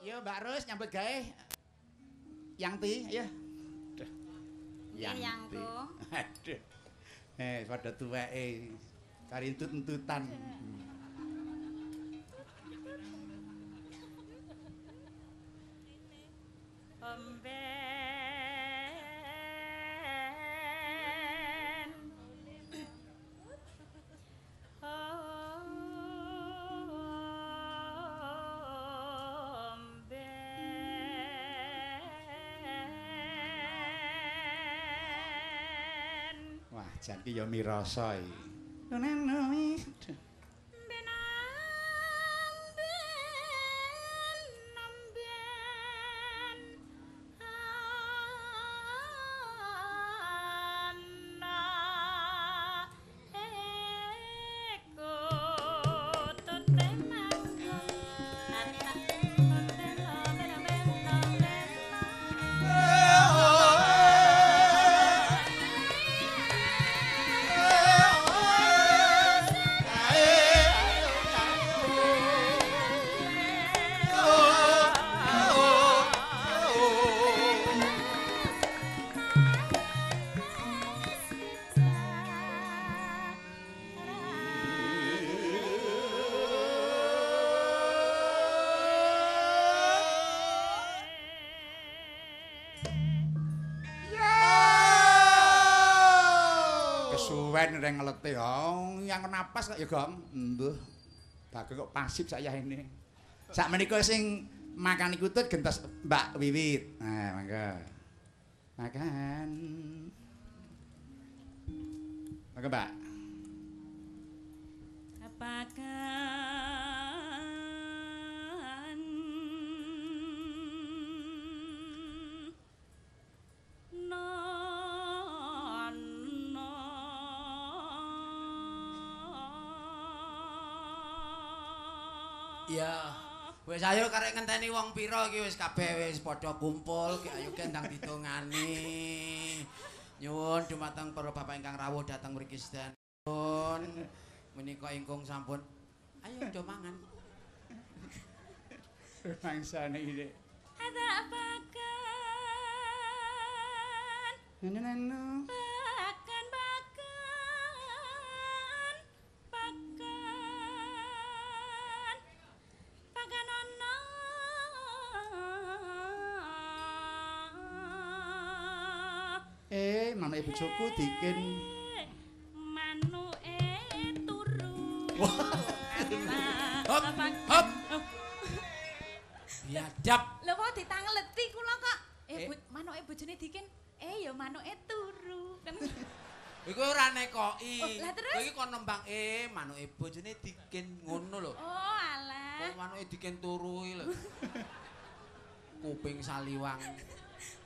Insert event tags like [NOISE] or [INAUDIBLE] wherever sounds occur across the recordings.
Yo Mbak Rus nyambut gawe. Yang ti, ya. Yang Yangku. Aduh. Eh, pada tuweke. Kari entut-entutan. Jan ki ya mirasa iki. Kesuwen reng ngelete. Oh, yang napas kok ya, Gong. Mbuh. Bagong kok pasif saya ini. Sak menika sing makan iku tut gentos Mbak Wiwit. Nah, mangga. Makan. Mangga, Mbak. Apakan Iya. Wis ayo karek ngenteni wong pira iki wis kabeh wis padha kumpul, ki ayo kendang ditungani. Nyuwun dumateng para bapak ingkang rawuh dhateng mriki sedan. Nyuwun menika ingkung sampun. Ayo do mangan. Mangsane iki. ada apakan Neno. Pakan, Eh, manuk bojoku dikin. Manuke turu. Hop, hop. Biadab. Lho kok ditangleti kula kok. Eh, Eh. manuke bojone dikin. Eh, ya manuke turu. Kan Iku ora nekoki. Oh, lah terus? Iki kon nembang eh manuke bojone dikin ngono lho. Oh, alah. Kok manuke dikin turu lho. [LAUGHS] Kuping saliwang.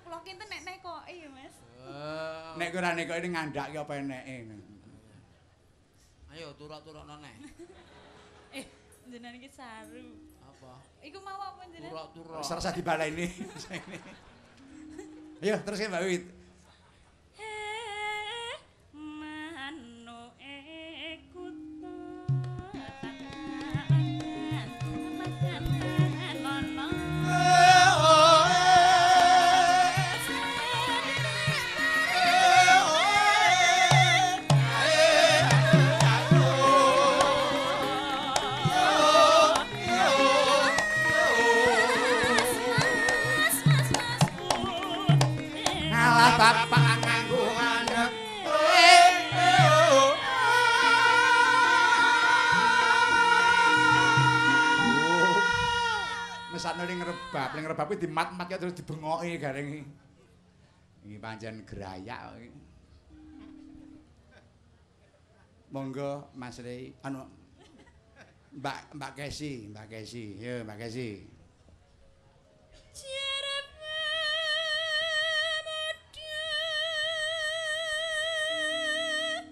Kula kinten nek nekoki ya, Mas. Eh, Nek kowe ora nek kok ini ngandhake apa eneke. Ayo turuk-turukno neh. [LAUGHS] Eh, jenengan iki saru. Apa? Iku mau apa jenengan? Turuk-turuk. Serasa dibaleni. [LAUGHS] Ayo, terus ya Mbak Wiwit. Ning rebab, ning rebab kuwi dimat-mat ya terus dibengoki garing iki. Pancen gerayak iki. Monggo Mas Rey, anu Mbak Mbak Kesi, Mbak Kesi. Yo Mbak Kesi.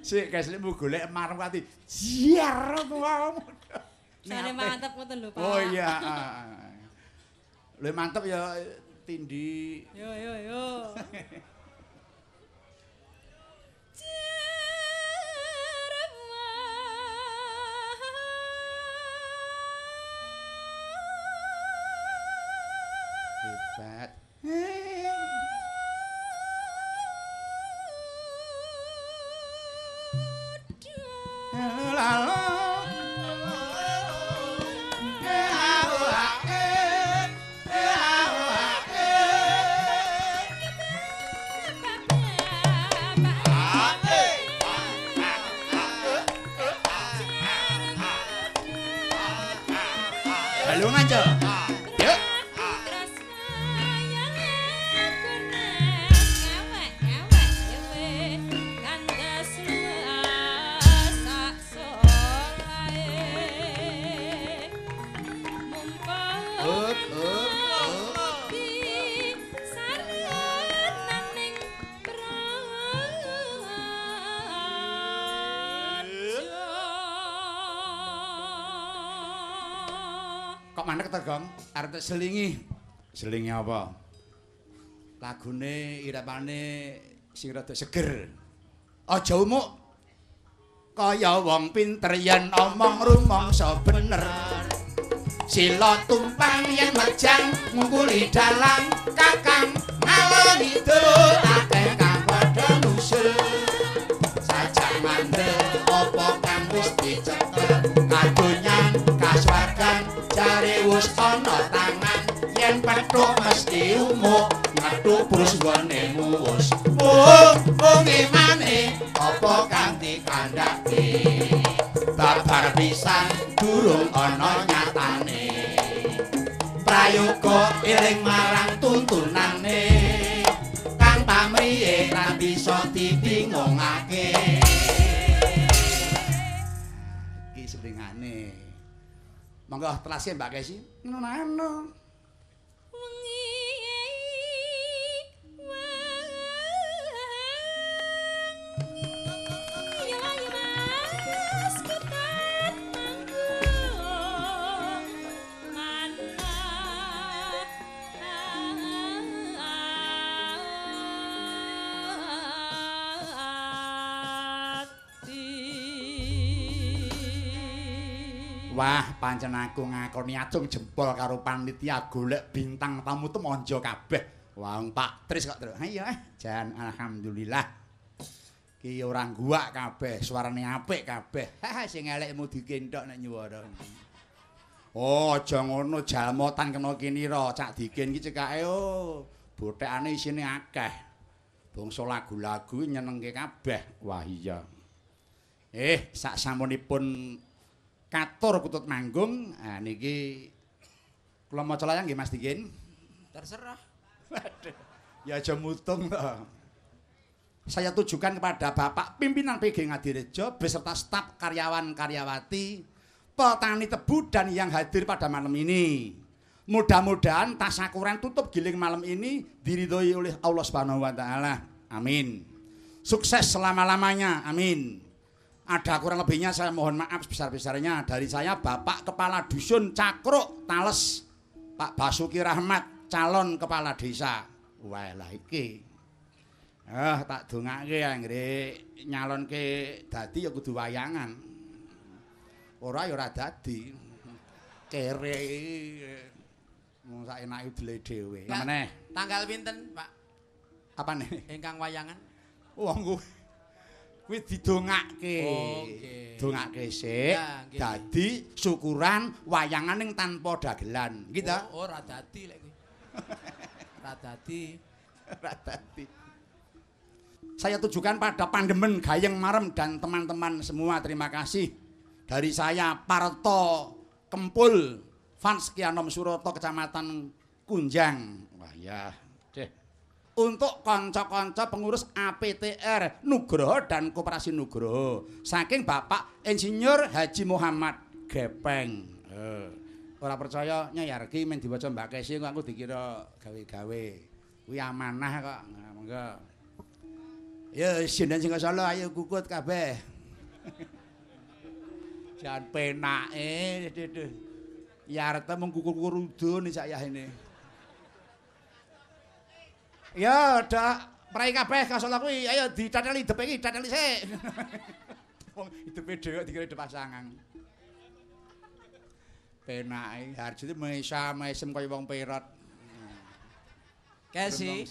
Sik guys, lek golek marwati. Jiar wae. Sare mantep ngoten lho, Pak. Oh iya. Lho mantep ya tindi. Yo yo yo. Hebat. To, Gong? Arep selingi. Selingi apa? Lagune irapane sing rada seger. Aja umuk. Kaya wong pinter yen omong rumangsa bener. Sila tumpang yen mejang ngungkuli dalang kakang ngalor ngidul kaswargan jare wis ana tangan yen petuk mesti umuk terus gone muwus mung mung imane apa kang dikandhake babar pisan durung ana nyatane. Prayoga eling marang tuntunane. Kang pamriye ra bisa dibingungake. Iki selingane monggo telase Mbak Kesi. Ngono Wah, pancen aku ngakoni acung jempol karo panitia golek bintang tamu temonjo kabeh. Wah, Pak Tris kok terus. Ayo eh, jan alhamdulillah. Ki ora guak kabeh, suarane apik kabeh. Sing elekmu dikenthok nek nyuwara. Oh, aja ngono jalmotan kena kinira, cak diken iki cekake oh. Bothekane isine akeh. Bangsa lagu-lagu nyenengke kabeh. Wah iya. Eh, sak samunipun katur putut manggung. Ah niki kula maca layang nggih Mas Dikin. Terserah. Waduh, ya aja mutung to. Saya tujukan kepada Bapak Pimpinan PG Ngadirejo beserta staf karyawan-karyawati, petani tebu dan yang hadir pada malam ini. Mudah-mudahan tasakuran tutup giling malam ini diridhoi oleh Allah Subhanahu wa taala. Amin. Sukses selama-lamanya. Amin. Ada kurang lebihnya saya mohon maaf sebesar-besarnya dari saya Bapak Kepala Dusun Cakruk Tales Pak Basuki Rahmat calon kepala desa. Wah lah iki. Ah tak dongake anggere nyalonke dadi ya kudu wayangan. Ora ya ora dadi. Kere. Wong sak enake dile dhewe. Meneh. Tanggal pinten, Pak? Apa nih? Ingkang wayangan. Wong kuwi kuwi didongake. Oh, nggih. Dongake sik. Nggih. Dadi syukuran wayangan ning tanpa dagelan. Gitu. Oh, ora dadi lek kuwi. Ora [LAUGHS] dadi. Ora dadi. Saya tujukan pada Pandemen Gayeng Marem dan teman-teman semua terima kasih. Dari saya Parto Kempul Fans Kianom Suroto Kecamatan Kunjang. Wah ya. Untuk konco-konco pengurus APTR Nugroho dan Koperasi Nugroho saking Bapak Insinyur Haji Muhammad Gepeng. Eh, ora percaya nyayarki men diwaca Mbak Kesi aku dikira gawe-gawe. Kuwi amanah kok. Monggo. Ya sinden sing salah ayo kukut kabeh. [LAUGHS] Jan penake duh. Ya arep mung kukur-kukur udun sak yahene. Ya, dak prai kabeh kasola kuwi ayo dicateli depe iki, cateli sik. [LAUGHS] Wong hidupe dhewe dikira hidup pasangan. Penake harjune mesa mesem kaya wong perot. Kesi.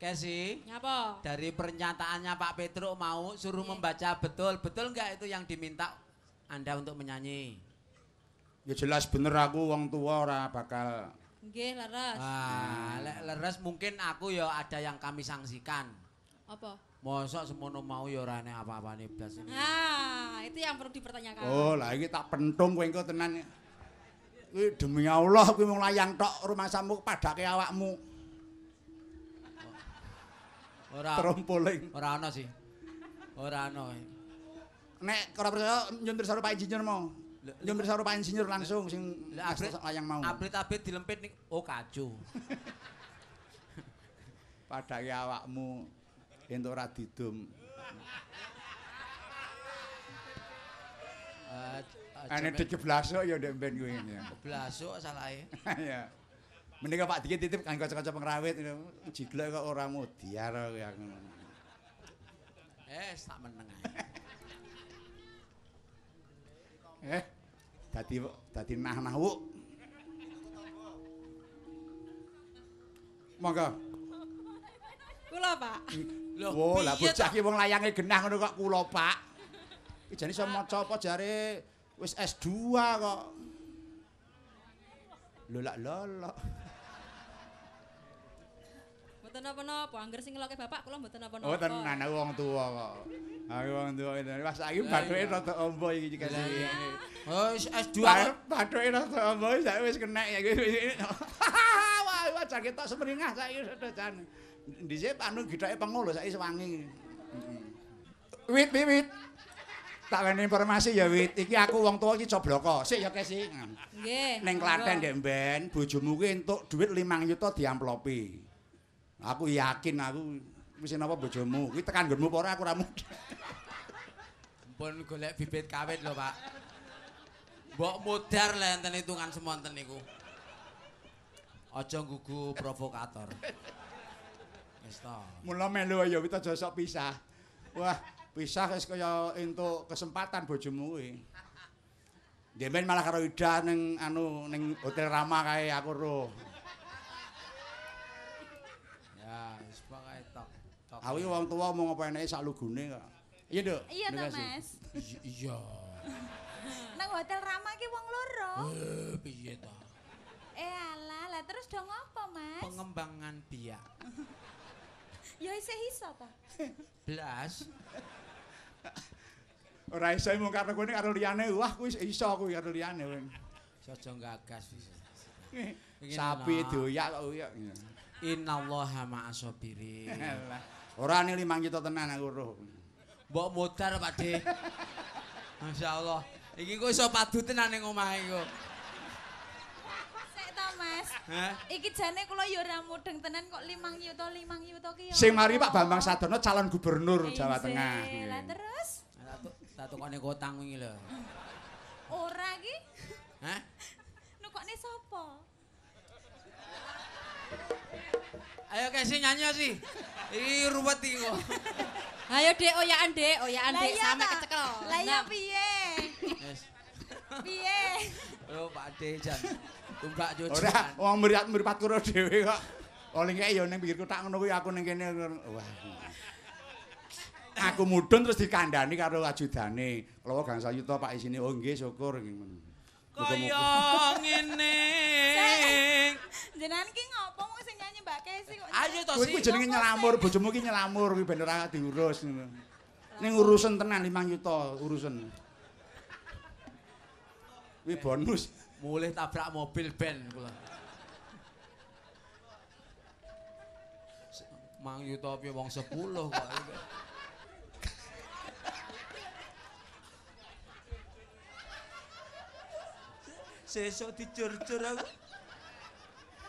Kesi. Nyapa? Dari pernyataannya Pak Petruk mau suruh membaca betul. Betul nggak itu yang diminta Anda untuk menyanyi? Ya jelas bener aku wong tua ora bakal Nggih, leres. Wah, lek leres mungkin aku ya ada yang kami sanksikan. Apa? Mosok semono mau ya ora ana apa-apane blas ini. Nah, itu yang perlu dipertanyakan. Oh, lah iki tak pentung kowe engko tenan. Kuwi demi Allah kuwi mung layang tok rumah samu padake awakmu. Ora Trompoling. ora ana sih. Ora ana. Nek ora percaya nyuntir saru Pak Insinyur mau. Nyuntir saru Pak Insinyur langsung sing abrit layang mau. abrit-abrit dilempit nih. Oh kacu. [LAUGHS] Padake awakmu entuk ora didum. Ane dikeblasok ya ndek ben kuwi [LAUGHS] ya. Blasuk salahe. Ya. Menika Pak Dikit titip kanggo kanca-kanca pengrawit jiglek kok ora mudiar kowe aku. Eh, tak meneng ae. [LAUGHS] Eh, dadi dadi nah-nah wuk. Monggo. Kula, Pak. Lah piye bocah ki wong layange genah ngono kok kula, Pak. Iki jane iso maca apa jare wis S2 kok. Lho lak lolo. Mboten napa-napa, angger sing ngeloke Bapak kula mboten napa-napa. Oh tenan aku wong tuwa kok. Aku wong tuwa. Pas saiki bathuke rada ombo iki kasih. Oh, wis S2 Ba- kok. Bathuke rada ombo saiki wis kenek ya. [LAUGHS] Wah, wah jake tok semringah saiki sedojan. Dhisik anu githake pengolo saiki sewangi. Wit wit wit. Tak wene informasi ya wit. Iki aku wong tuwa iki cobloko. Sik ya kesi. Nggih. Ning Klaten ndek mben bojomu kuwi entuk dhuwit 5 juta diamplopi. Aku yakin aku wis napa bojomu. Kuwi tekan nggonmu apa ora aku ora. Pun golek bibit kawit lho, Pak. Mbok mudar lah enten hitungan semonten niku. Aja nggugu provokator. Wis to. Mula melu ya wit aja sok pisah. Wah, pisah wis kaya entuk kesempatan bojomu kuwi. Demen malah karo Ida ning anu ning Hotel Rama kae aku roh. Aku iki wong tuwa mau apa enake sak lugune kok. Iya, Nduk. Iya to. Mas. Iya. [LAUGHS] Nang hotel Rama ki wong loro. Eh, piye to? Eh alah, lah terus dong apa, Mas? Pengembangan biak. [LAUGHS] Ya isih iso to. Blas. [LAUGHS] Ora iso mung karo kene karo liyane. Wah, kuwi iso kuwi karo liyane. kowe. Aja gagas bisa. Sapi doyak kok kuwi. Innallaha ma'asabirin. Alah. Ora ning 5 juta tenan aku roh. Mbok modar Pak De. Masyaallah. Iki kok iso padu tenan ning omahe kok. Sik to, Mas. Hah? Iki jane kula ya ora mudeng tenan kok 5 yuta 5 yuta ki ya. Sing mari Pak Bambang Sadono calon gubernur Eh, Jawa. Tengah. Lah terus Tak tak tukane kotang wingi lho. ora ki Hah? nukokne sapa? Ayo kesi nyanyi sih. Iki ruwet iki kok. Ayo Dek, oyakan Dek, oyakan Lah Dek sampe kecekel. Lah iya piye? Yes. Piye? Oh Pak De jan. Tumbak Ora, jojoan. wong mripat mripat karo dhewe kok. Oleh kae ya ning pinggir kotak ngono kuwi aku ning kene. Wah. Aku mudhun terus dikandani karo ajudane. Kalau gangsal yuta Pak isine oh nggih syukur ngono. Kaya ngene. Jenengan ki ngopo mung sing nyanyi Mbak Kesi kok. Ayo to Kuwi kuwi sih. jenenge nyelamur, bojomu ki nyelamur kuwi ben ora diurus ngono. Ning urusan tenan 5 juta urusan. Kuwi bonus. Mulih tabrak mobil ben kula. Mang yuta piye wong 10 kok. Sesuk dicur-cur aku.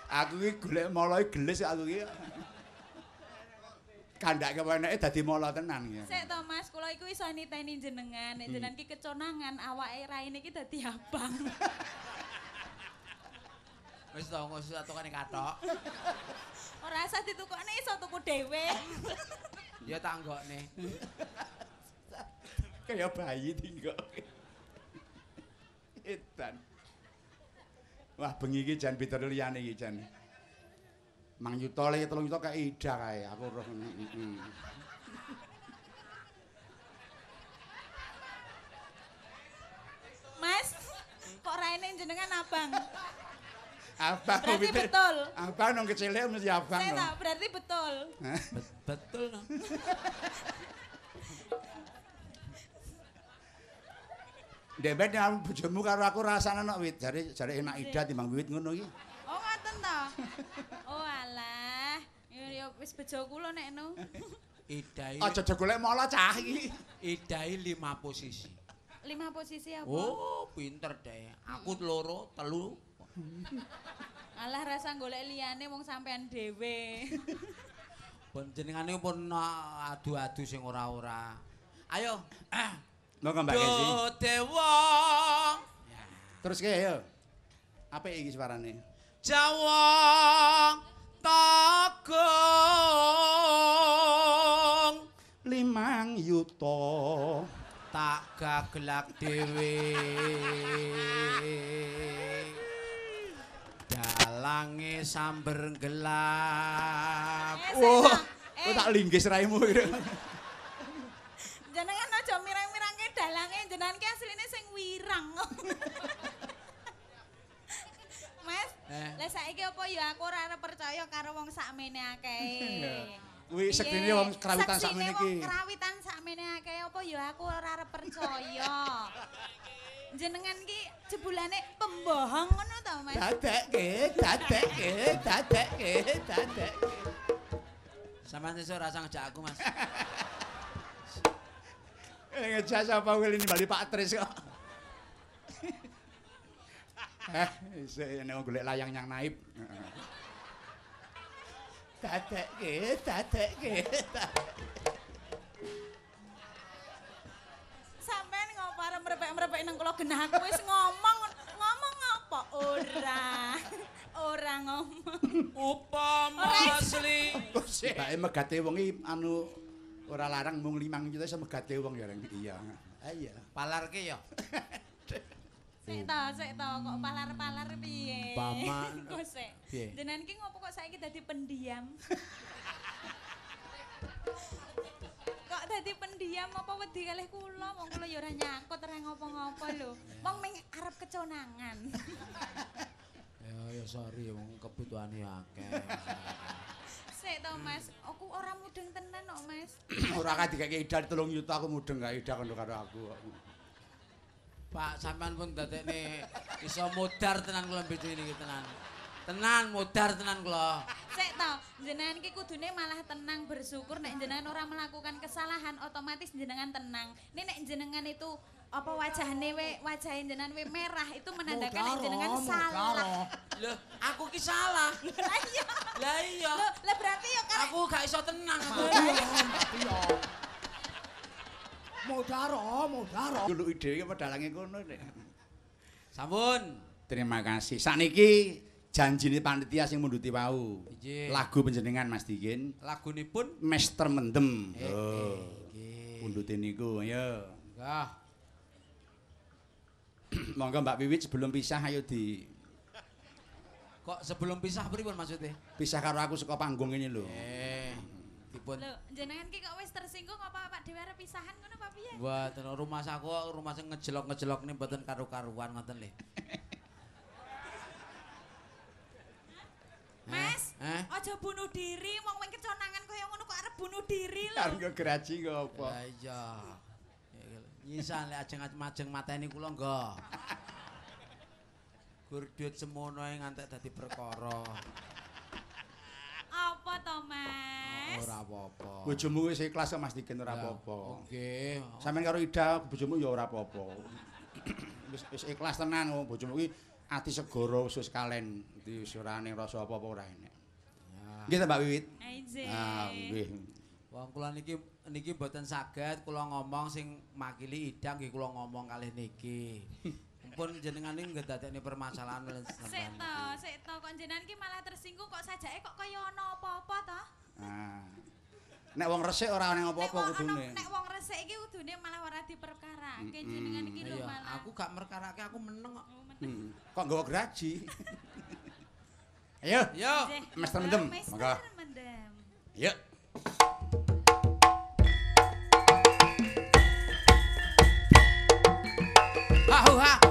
Aku ki golek molo gelis aku ki. Kandhake weneke dadi molo tenan ya. Sik to Mas, kula iku iso niteni jenengan. Nek jenengan ki keconangan awake raine ki dadi abang. [LAUGHS] Wis to kok susah tukane katok. Ora usah ditukokne iso tuku dhewe. [LAUGHS] Ya tak nggokne. Kayak bayi tinggal. Edan. Wah, bengi iki jan pinter liyane iki jan. Mang yuta le 3 yuta kayak ida kae. Aku roh. Heeh. Mas, kok raine jenengan abang? Abang Berarti wiwit- betul. Abang nang kecilnya mesti abang. Saya tahu, berarti betul. Bet- betul [LAUGHS] no. Debet yang bojomu karo aku rasane nok wit. Jare jare enak ida timbang wiwit ngono iki. Oh, ngoten to. Oh, alah. Ya wis bejo kula nek no. Idai Aja aja golek mola cah iki. idai lima posisi. Lima posisi apa? Oh, pinter deh. Aku loro, telu. Alah rasa golek liyane wong sampean dhewe. Pun jenengane pun adu-adu sing ora-ora. Ayo. Monggo Mbak Kesi. Do dewong Terus ke yo. Apa iki suarane? jawong tagung Limang yuta. tak gagelak dhewe dalange samber gelap Eh, Wah, tak- tak linggis raimu gitu. Jenengan aja mirang-mirangke dalange jenengan ki asline sing wirang. Mas, Eh. Lah saiki apa ya aku ora arep percaya karo wong sakmene akeh. Kuwi [LAUGHS] sektine wong kerawitan sakmene wong iki. kerawitan sakmene akeh apa ya aku ora arep percaya. [LAUGHS] Jenengan ki jebulane pembohong ngono to, Mas? Dadekke, dadekke, dadekke, dadekke. Sampeyan sesuk rasa ngejak aku, Mas. Eh [LAUGHS] ngejak sapa kuwi ini bali Pak Tris kok. Eh, isih nek golek layang yang naib. Heeh. Dadekke, dadekke. Sampeyan ngopo arep mrepek-mrepek nang kula genah aku wis ngomong ngomong apa? Ora. Ora ngomong. Upama asli. Bae megate wong iki anu ora larang mung 5 juta iso megate wong ya Reng. Iya. Ah iya. Palarke ya. [LAUGHS] Sik to, sik to, kok palar-palar piye? Umpama- [LAUGHS] Kok sik. Piye? Jenengan ki ngopo kok saiki dadi pendiam? [LAUGHS] kok dadi pendiam apa wedi kalih kula? Wong kula ya ora nyangkut ora ngopo-ngopo lho. Wong ming arep keconangan. [LAUGHS] Ya ya sorry wong kebutuhane akeh. Sik to, Mas. Aku ora mudeng tenan kok, Mas. [COUGHS] Ora ka dikake ida 3 juta aku mudeng gak ida kono karo aku. Pak sampean pun dadekne iso modar tenan kula bejo ini tenan. Tenan modar tenan kula. Sik to, jenengan ki kudune malah tenang bersyukur nek jenengan ora melakukan kesalahan otomatis jenengan tenang. Nek nek jenengan itu apa wajahne we wajahe jenengan we merah itu menandakan jenengan salah. Loh, aku ki salah. Lah iya. Lah iya. Loh, lah berarti yo kan Aku gak iso tenang aku. Modaro, modaro. Dulu ide iki pedalange kono nek. Sampun. Terima kasih. Sakniki janjine panitia sing munduti wau. Nggih. Lagu panjenengan Mas Dikin. Lagunipun Mester Mendem. Eh, Oh. nggih. Pundute niku, ayo. Enggak. [CLEARS THROAT] Monggo Mbak Wiwit sebelum pisah ayo di Kok sebelum pisah pripun maksudnya? pisah karo aku saka panggung ini lho. Eh, dipun Lho, jenengan ki kok wis tersinggung apa Pak Dewi arep pisahan ngono apa piye? Mboten rumah saku rumah sing ngejelok-ngejelok nih mboten karu-karuan ngoten lho. Mas, Eh? aja bunuh diri, wong wing keconangan kaya ngono kok arep bunuh diri lho. Karo geraji ngopo? Ya iya. Nyisan lek ajeng-ajeng mateni kula nggo. Gur duit semono ae ngantek dadi perkara. Apa to, Mas? Ora apa-apa. Bojomu wis ikhlas kok Mas Dikin ora apa-apa. Oke. Sampeyan karo Ida bojomu ya ora apa-apa. [CLEARS THROAT] Wis wis ikhlas tenan oh, bojomu kuwi ati segara usus kalen. Wis ora ning rasa apa-apa ora enek. Ya. Nggih ta Mbak Wiwit? Aije. Ah, nggih. Wong kula niki niki mboten saged kula ngomong sing makili idang nggih kula ngomong kalih niki. [LAUGHS] Pun jenengan iki ngedadekne permasalahan lho Sik sampean. to, sik to kok jenengan ki malah tersinggung kok sajake kok kaya ana apa-apa to? Ah. Nek wong resik ora ana apa-apa kudune. nek wong resik iki kudune malah ora diperkarake jenengan iki lho malah. aku gak merkarake aku meneng kok. Oh, meneng. Hmm. Kok nggawa geraji? Ayo. Yo. Master Mendem, monggo. Mendem. Yuk. Ha ha.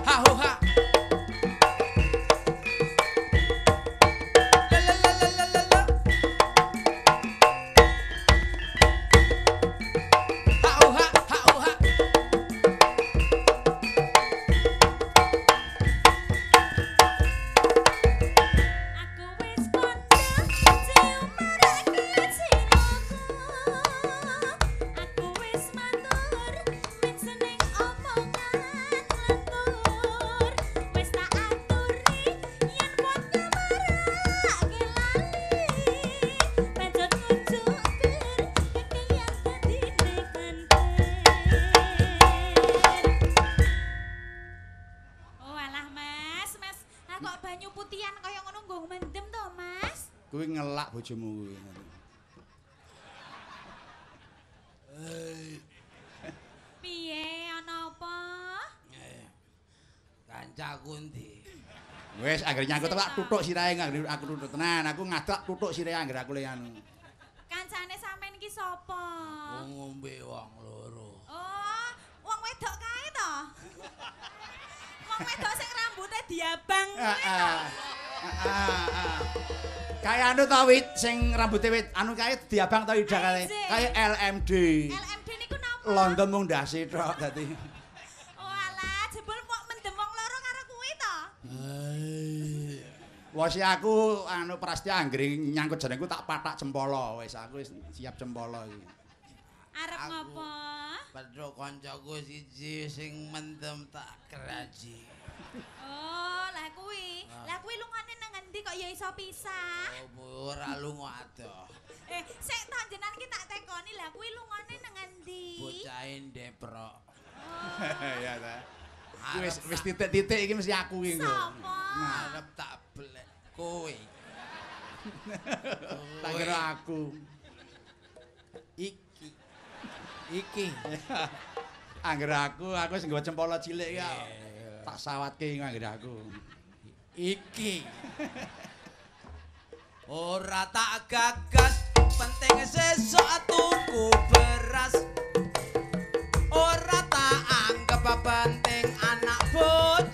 Bojomu kuwi. Piye ana apa? Eh, Kancaku ndi? Wis anggere nyangkut tak tutuk sirahe anggere aku tutuk tenan. Aku ngadak tutuk sirahe anggere aku le anu. Kancane sampean iki sapa? Wong ngombe wong loro. Oh, wong wedok kae to? Wong wedok sing rambutnya diabang kuwi to? Ah. Ah. Kayak anu to wit sing rambutnya wit anu kae diabang to ida kae. Kayak LMD. LMD niku napa? London mung ndase tok dadi. Oh alah, jebul kok mendem wong loro karo kuwi to? Wah si aku anu Prastya anggere nyangkut jenengku tak patak cempala wis aku siap cempala iki. Arep ngopo? Pedho kancaku siji sing mendem tak keraji. Oh, lah kuwi. Lah kuwi lungane nang endi kok ya iso pisah? Oh, ora lunga adoh. Eh, sik to jenengan ki tak tekoni lah kuwi lungane nang endi? Bocahe ndeprok. [LAUGHS] Ya ta. Wis wis titik-titik iki mesti aku iki. Sapa? Arep tak belek kowe. [LAUGHS] Tak kira aku. Iki. Iki. [LAUGHS] Angger aku, aku wis nggawa cempala cilik ya. Tak sawatke angger aku. Iki. Ora tak gagas, penting sesuk tuku beras. Ora tak anggap penting anak bojo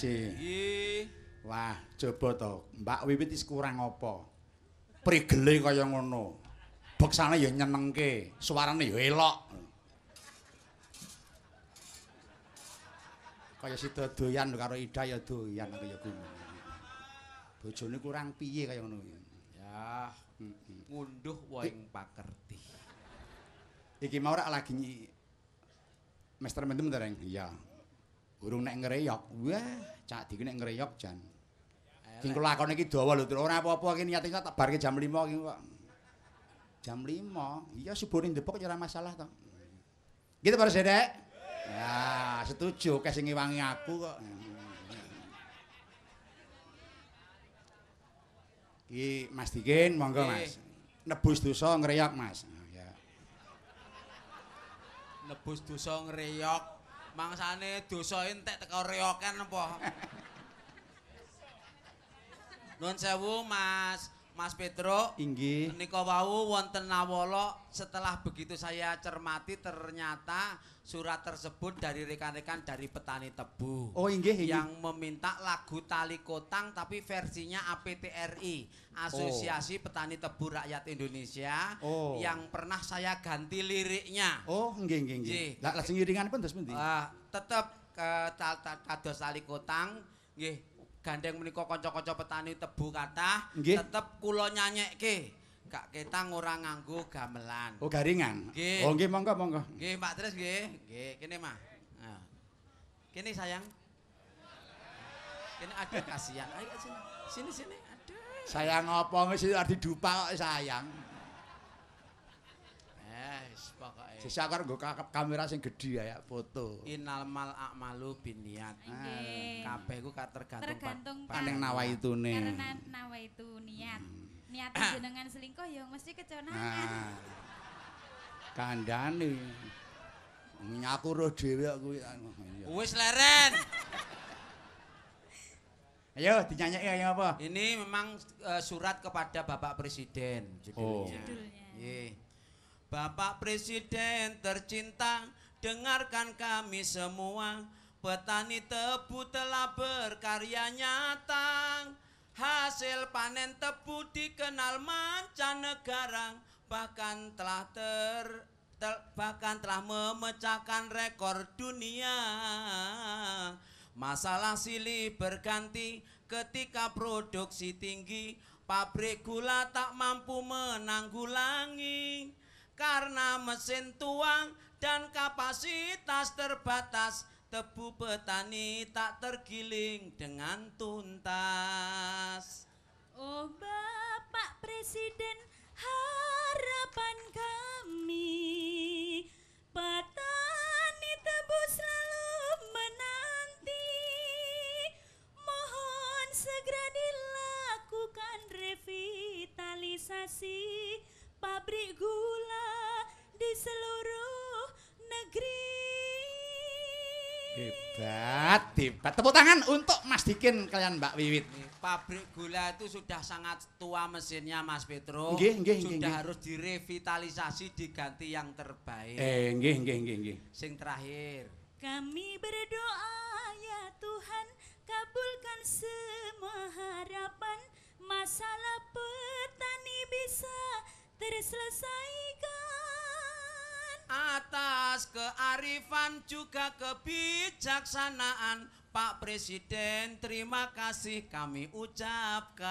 kasih. Nggih. Wah, coba to, Mbak Wiwit wis kurang apa? Prigele kaya ngono. Beksane ya nyenengke, suarane ya elok. Kaya sida doyan karo Ida ya doyan kaya kuwi. Bojone kurang piye kaya ngono. Ya, Mm-mm. ngunduh waing pakerti. Iki mau rak lagi nyi Mester mentem ta, Reng? Iya. Urung nek ngreyok. Wah, cak diki nek ngreyok jan. Sing kula lakone iki dawa lho, ora apa-apa iki niate tak barke jam 5 iki kok. Jam 5. Iya subure ndepok ya ora masalah to. Gitu para Sedek? Ya, setuju kek sing ngiwangi aku kok. Iki Mas Dikin, monggo. Mas. Nebus dosa ngreyok, Mas. Nah, ya. Nebus dosa ngreyok. Mangsane dosa entek teko reyokan apa? Nuwun sewu Mas Mas Petro. Inggih. Nika wau wonten nawala setelah begitu saya cermati ternyata surat tersebut dari rekan-rekan dari petani tebu. Oh, inggih, inggih. yang meminta lagu Tali Kotang tapi versinya APTRI Asosiasi Petani Tebu Rakyat Indonesia Oh. yang pernah saya ganti liriknya. Oh, nggih nggih nggih. Lah lajeng iringanipun terus pundi? Ah, tetep ke kados Tali Kotang nggih gandeng menika kanca-kanca petani tebu kathah tetep kula nyanyekke. Gak ketang ora nganggo gamelan. Oh, garingan. Nggih. Oh, nggih monggo monggo. Nggih, Mbak Tris nggih. Nggih, kene mah. Nah. Kene sayang. Kene ada kasihan. Ayo sini. Sini sini. Aduh. Sayang apa wis arep didupa kok sayang. Eh, wis pokoke. Sisa karo nggo ka- kamera sing gedhe ya foto. Inalmal a'malu binniat. Nggih. Kabeh ku ka tergantung Tergantung pa- Paning nawaitune. Karena nawa itu niat. Niat jenengan selingkuh ya mesti keconangan. Nah. Kandhane. Nyaku roh dhewe aku. Iya. Wis leren. Ayo dinyanyi kaya apa? Ini memang eh, surat kepada Bapak Presiden Oh. judulnya. Judulnya. Ye. Bapak Presiden tercinta, dengarkan kami semua. Petani tebu telah berkarya nyata. Hasil panen tebu dikenal mancanegara, bahkan telah ter, tel- bahkan telah memecahkan rekor dunia. Masalah silih berganti ketika produksi tinggi, pabrik gula tak mampu menanggulangi karena mesin tuang dan kapasitas terbatas. Tebu petani tak tergiling dengan tuntas. Oh Bapak Presiden harapan kami Petani tebu selalu menanti Mohon segera dilakukan revitalisasi Pabrik gula di seluruh Hebat, hebat. Tepuk tangan untuk Mas Dikin kalian Mbak Wiwit. Pabrik gula itu sudah sangat tua mesinnya Mas Petro. Nggih, nggih, Sudah nggih. harus direvitalisasi diganti yang terbaik. Eh, nggih nggih nggih nggih. Sing terakhir. Kami berdoa ya Tuhan kabulkan semua harapan masalah petani bisa terselesaikan. Atas kearifan juga kebijaksanaan Pak Presiden terima kasih kami ucapkan.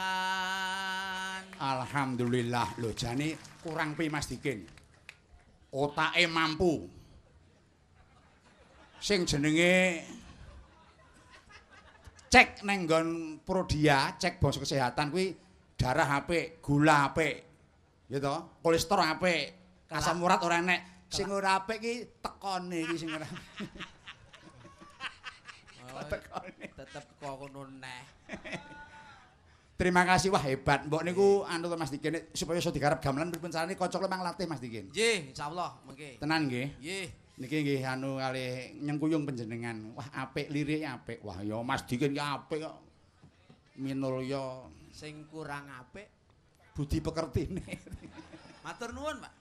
Alhamdulillah lho jane kurang pi Mas Dikin. Otake mampu. Sing jenenge cek neng nggon Prodia, cek bos kesehatan kuwi darah apik, gula. Ya toh, kolesterol apik, asam urat ora enek. Sing ora apik ki tekone iki sing ora. [LAUGHS] Oh, tetep kok ngono neh. Terima kasih wah hebat. Mbok niku anu to Mas Dikin supaya iso digarap gamelan pripun carane kocok lemang latih Mas Dikin. Nggih, insyaallah mengke. Tenan nggih. Nggih. Niki nggih anu kali nyengkuyung panjenengan. Wah apik lirik apik. Wah ya Mas Dikin ki apik kok. Minulya Sing kurang apik budi pekertine. matur nuwun, Pak.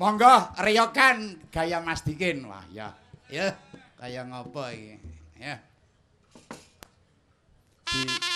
Monggo riyokan gaya Mas Dikin. Wah, ya. Ya, kaya ngopo iki. Ya. Di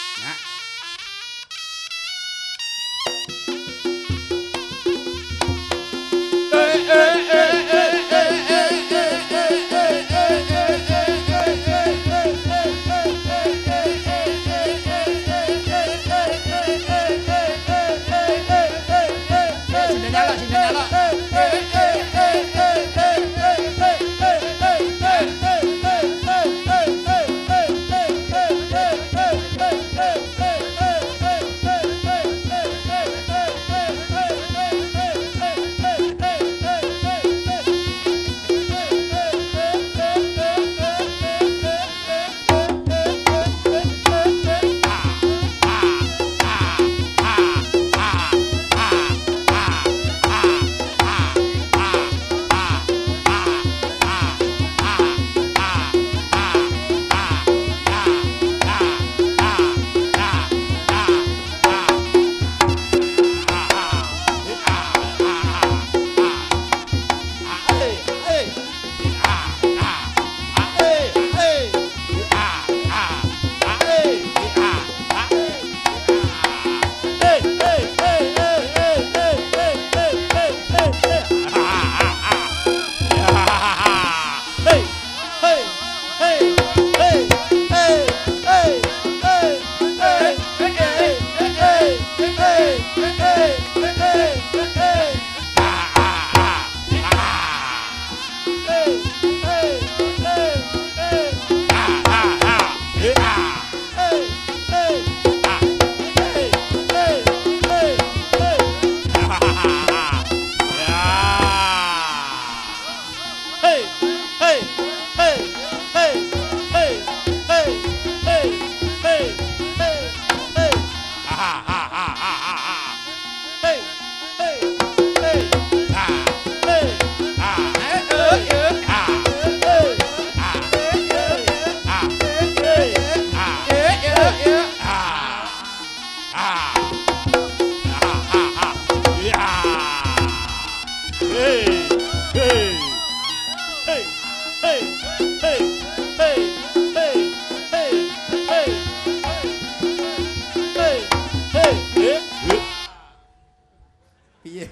Yeah.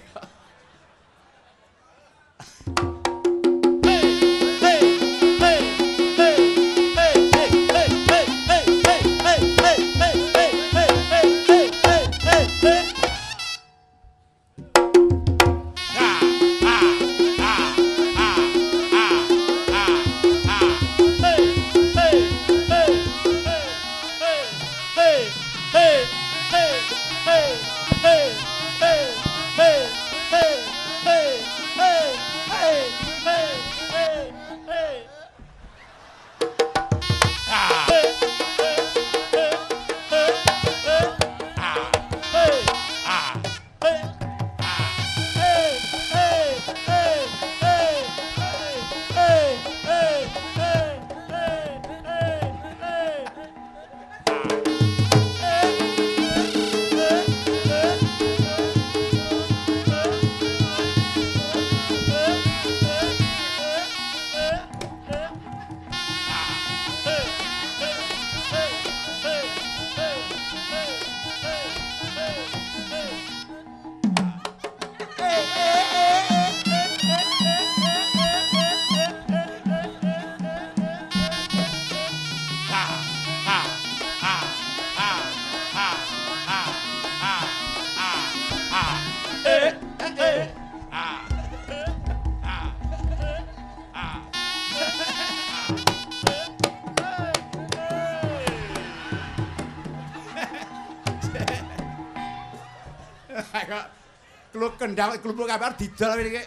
Kendang klub kabar didol iki.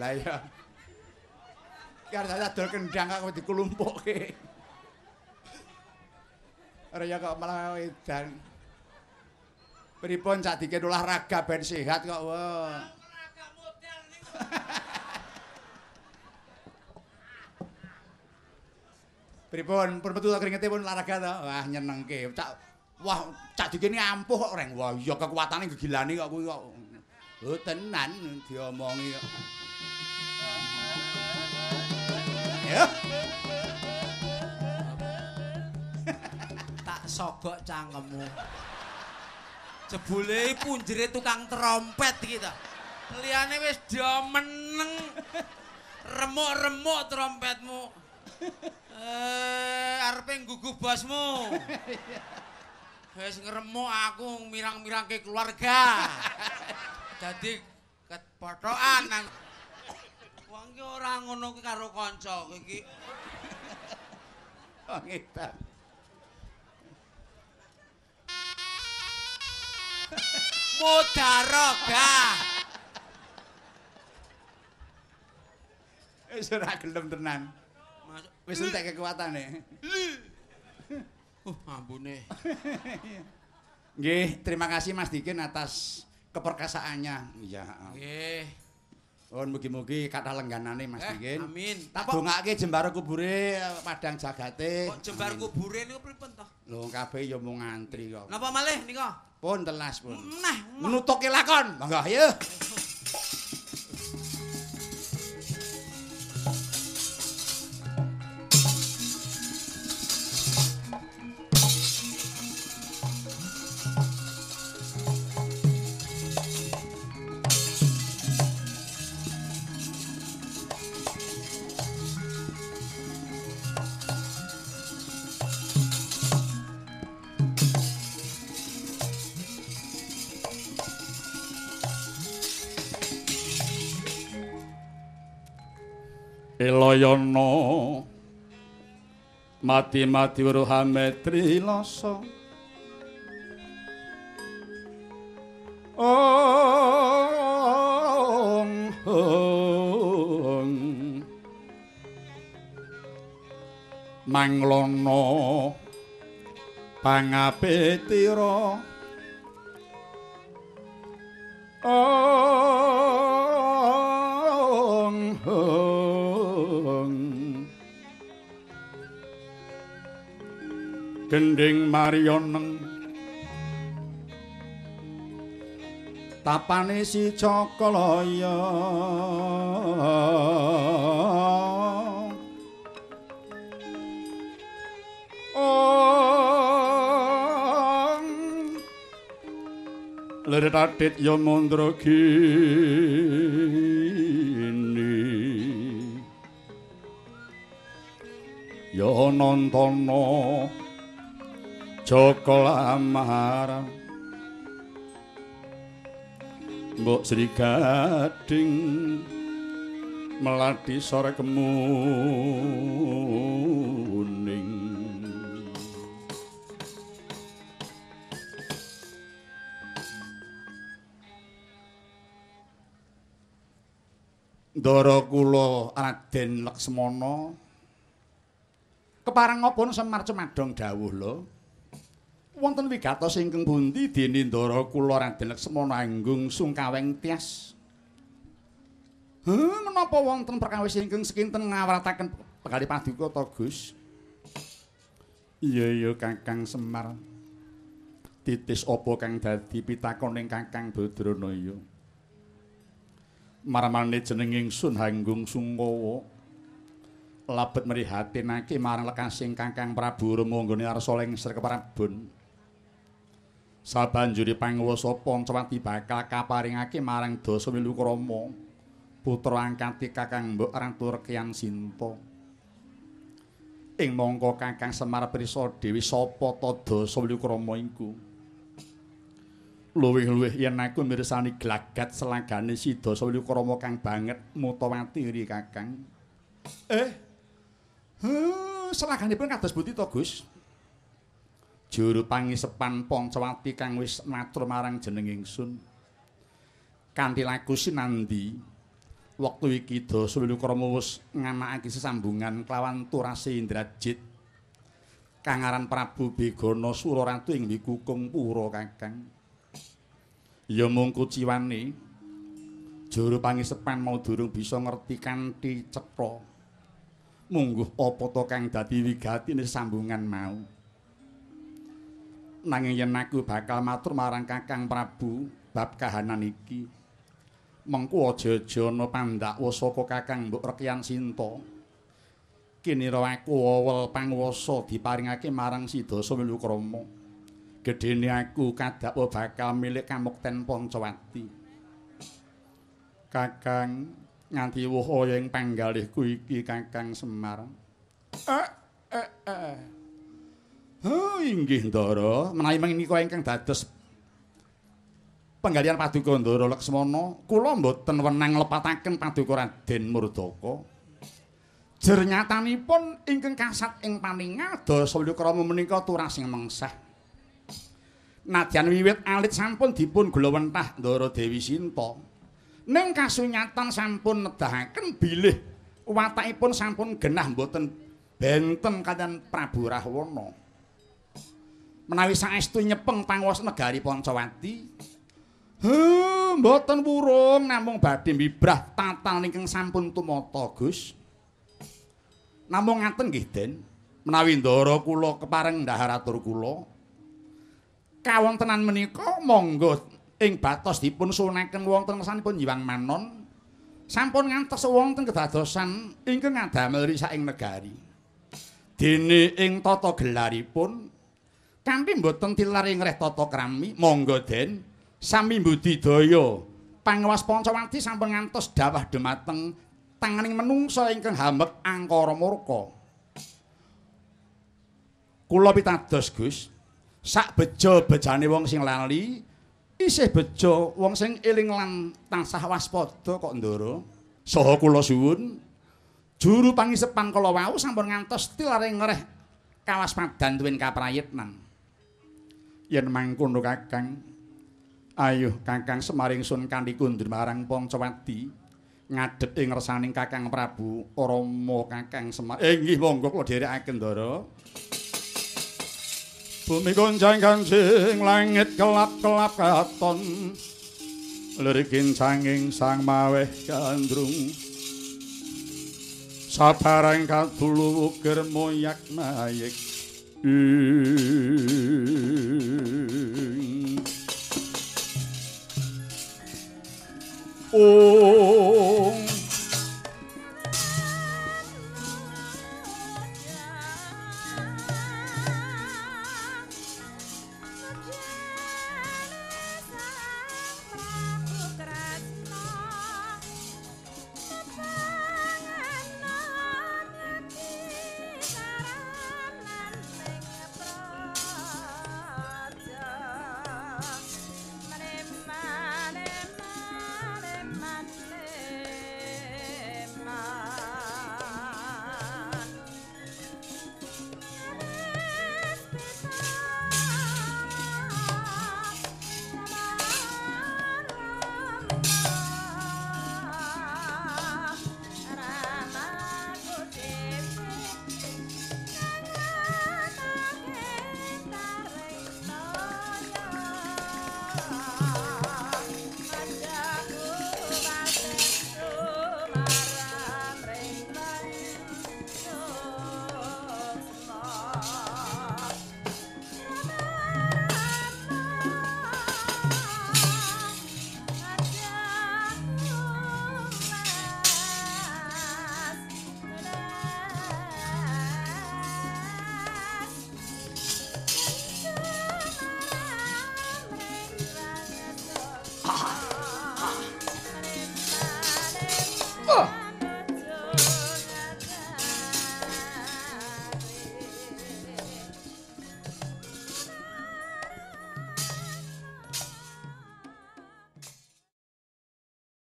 Lah iya. Karena dol kendang kok dikelumpukke. Raya kok malah edan. Pripun sak dikene olahraga ben sehat kok. Wah. Pripun pun metu kringete pun olahraga to. Wah nyenengke. Cak wah cak dikene ampuh kok reng. Wah iya kekuatane gegilani kok kuwi kok. Oh tenan diomongi kok. Ya. Tak sogok cangkemmu. Jebule punjere tukang trompet iki ta. Liyane wis meneng. Remuk-remuk trompetmu. Eh, arepe nggugu bosmu. [LAUGHS] Wis ngremuk aku mirang-mirangke keluarga. Dadi ketpotokan nang Wong iki ora ngono kuwi karo kanca iki. Oh ngedan. Mudaroga. Wis ora gelem tenan. Wis entek kekuatane. Uh, ambune. Nggih, terima kasih Mas Dikin atas keperkasaannya. Iya. Nggih. Pun mugi-mugi kathah lengganane Mas Eh, Dikin. amin. Tak dongake jembare kubure padang jagate. Kok jembar kubure niku pripun to? Lho kabeh ya mung ngantri kok. Napa malih nika? Pun telas pun. Nah, Menutuke lakon. Monggo ayo. Ilayana mati-mati uruhametri lasa Ong ong Manglono. Pangapitira Ong Gending marioneng. Tapane si Cakalaya Ong. Lirit adit ya mandra gini. Ya nantana Jaka lamaran Mbok Sri Gading melati sore kemuning Ndara kula Raden Laksmana kepareng ngapa Semar Cemadong dawuh lho. Wonten wigatos ingkang pundi dene Ndara kula Raden Laksmana anggung sungkaweng tias. Heh, menapa wonten perkawis ingkang sekinten ngawrataken pekali paduka to, Gus? Iya iya Kakang Semar. Titis apa kang dadi pitakoning Kakang Badranaya? marmane jeneng ingsun Hanggung Sungkawa labet mrihatinake marang lekasing Kakang Prabu Ramanggone arsa lengser keprabon sabanjure panguwasa Pancawati bakal kaparingake marang Dasawilukrama putra angkati Kakang Mbok Ratu Rekyan Sinta ing mangka Kakang Semar Prisa Dewi sapa ta Dasawilukrama iku luwih-luwih yen aku mirsani glagat selagane si Dasawilukrama kang banget mutawati ri Kakang. Eh. Huh, selaganipun kados buti to, Gus? Juru pangisepan Pancawati kang wis matur marang jeneng ingsun. kanthi laku sinandi wektu iki Dasa Wilukrama wis nganakake sesambungan kelawan Turase Indrajit. Kang aran Prabu Begana Suraratu ing Wikukung Pura Kakang. Ya mung kuciwane juru pangisepan mau durung bisa ngerti kanthi cetha. Mungguh apa to kang dadi wigatine sambungan mau nanging yen aku bakal matur marang Kakang Prabu bab kahanan iki mengko aja-aja ana pandakwa saka Kakang Mbok Rekyan Sinta. Kinira aku wewel panguwasa diparingake marang Sidasa Wilukrama. Gedene aku kadakwa bakal milik Kamukten Pancawati. Kakang nganti woh ing panggalihku iki Kakang Semar. Eh eh eh Oh, inggih Ndara, menawi menika ingkang dados penggalian Paduka Ndara Laksmana, kula mboten wenang lepataken Paduka Raden Murdaka. Jer nyatanipun ingkang kasat ing paningal Dasa Wilukrama menika turasing mengsah. Nadyan wiwit alit sampun dipun glowentah Ndara Dewi Sinta. Ning kasunyatan sampun nedahaken bilih watakipun sampun genah mboten benten kaliyan Prabu Rahwana. Menawi saestu nyepeng panguwas negari Pancawati. Heh, mboten wurung namung badhe mibrah tatal ingkang sampun tumata, Gus. Namung ngaten nggih, Den. Menawi ndara kula kepareng ndahar atur kula, kawontenan menika monggo ing batos dipun sunaken wonten kesanipun Jiwang Manon. Sampun ngantos wonten kedadosan ingkang ngadamel risaing negari. Dene ing tata gelaripun kanthi mboten tilar ing tata krami monggo den. Sami budidaya pangawas Pancawati sampun ngantos dawah dumateng tanganing menungsa ingkang hambek angkara murka. Kula pitados Gus sak bejo-bejane wong sing lali isih bejo wong sing eling lan tansah waspada kok ndara. Saha kula suwun juru pangisepan kala wau sampun ngantos tilar ing kawas padan tuwin kaprayitnan yen mangkono Kakang ayo Kakang Semaring Sun kanthi kundur marang Pancawati ngadhet ing resaning Kakang Prabu Rama Kakang Semar eh nggih monggo kula dherekaken Ndara. Bumi goncang kancing langit kelap-kelap katon Lirikin canging sang maweh gandrung. Sabarang katulu wukir moyak 云。嗯